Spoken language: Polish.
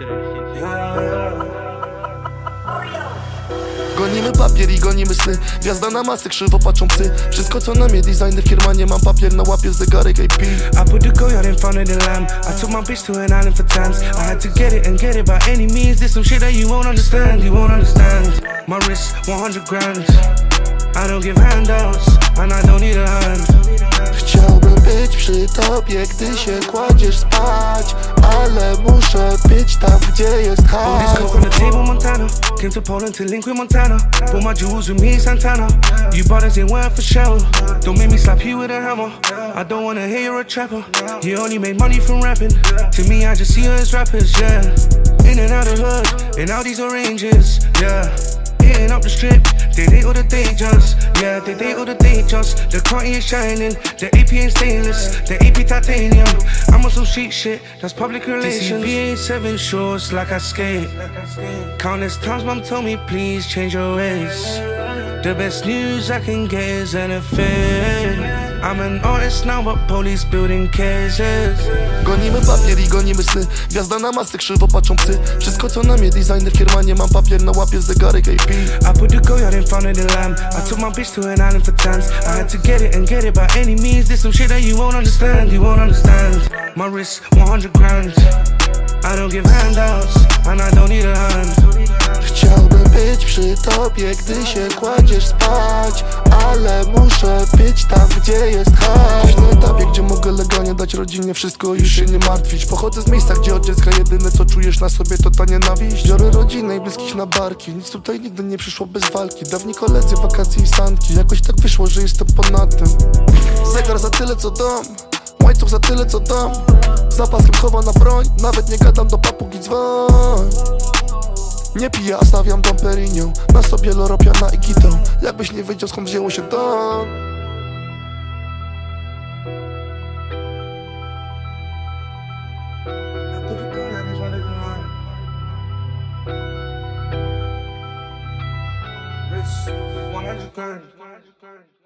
Det, sinnssyk. Gonimy papier i gonimy sny Gwiazda na masy, krzywo patrzą psy Wszystko co na mnie, designy w kiermanie Mam papier na łapie, zegarek AP I put the goyard in front of the lamb. I took my bitch to an island for times. I had to get it and get it by any means. There's some shit that you won't understand, you won't understand. My wrist, 100 grand. I don't give handouts, and I don't need a hand. Chciałbym być przy tobie, gdy się kładziesz spać Ale muszę być tam, gdzie jest hajs coke on the table, Montana. Came to Poland to link with Montana. Bought my jewels with me, Santana. You brothers ain't worth for show. Don't make me slap you with a hammer. I don't wanna hear you're a trapper. You only make money from rapping. To me, I just see you as rappers, yeah. In and out of hood, in all these oranges, yeah. The dangers, yeah. They date all the dangers. The Cartier is shining, the AP ain't stainless, the AP titanium. I'm on some street shit, that's public relations. ain't seven shorts like I skate. Countless times mom told me please change your ways. The best news I can get is NFL. I'm an artist now, but police building cases. Papier i gonimy sny Gwiazda na masy, krzywo patrzą psy Wszystko co na mnie, designy w kiermanie Mam papier na łapie, zegarek AP I put the goyard in front of the lamb. I took my bitch to an island for times. I had to get it and get it by any means. There's some shit that you won't understand, you won't understand. My wrist, 100 grand. I don't give handouts, and I don't need a hand. Chciałbym być przy tobie, gdy się kładziesz spać Muszę być tam, gdzie jest hajs Na etapie, gdzie mogę legalnie dać rodzinie wszystko i się nie martwić. Pochodzę z miejsca, gdzie od dziecka jedyne co czujesz na sobie to ta nienawiść. Biorę rodzinę i bliskich na barki, nic tutaj nigdy nie przyszło bez walki. Dawni koledzy, wakacje i sanki, jakoś tak wyszło, że jestem ponad tym Zegar za tyle co dom, łańcuch za tyle co dam Zapaskiem chowana broń, nawet nie gadam do papugi dzwoń. Nie piję, a stawiam dom Perignon Na sobie loropiana i gitą byś nie wiedział skąd wzięło się to One hundred grand.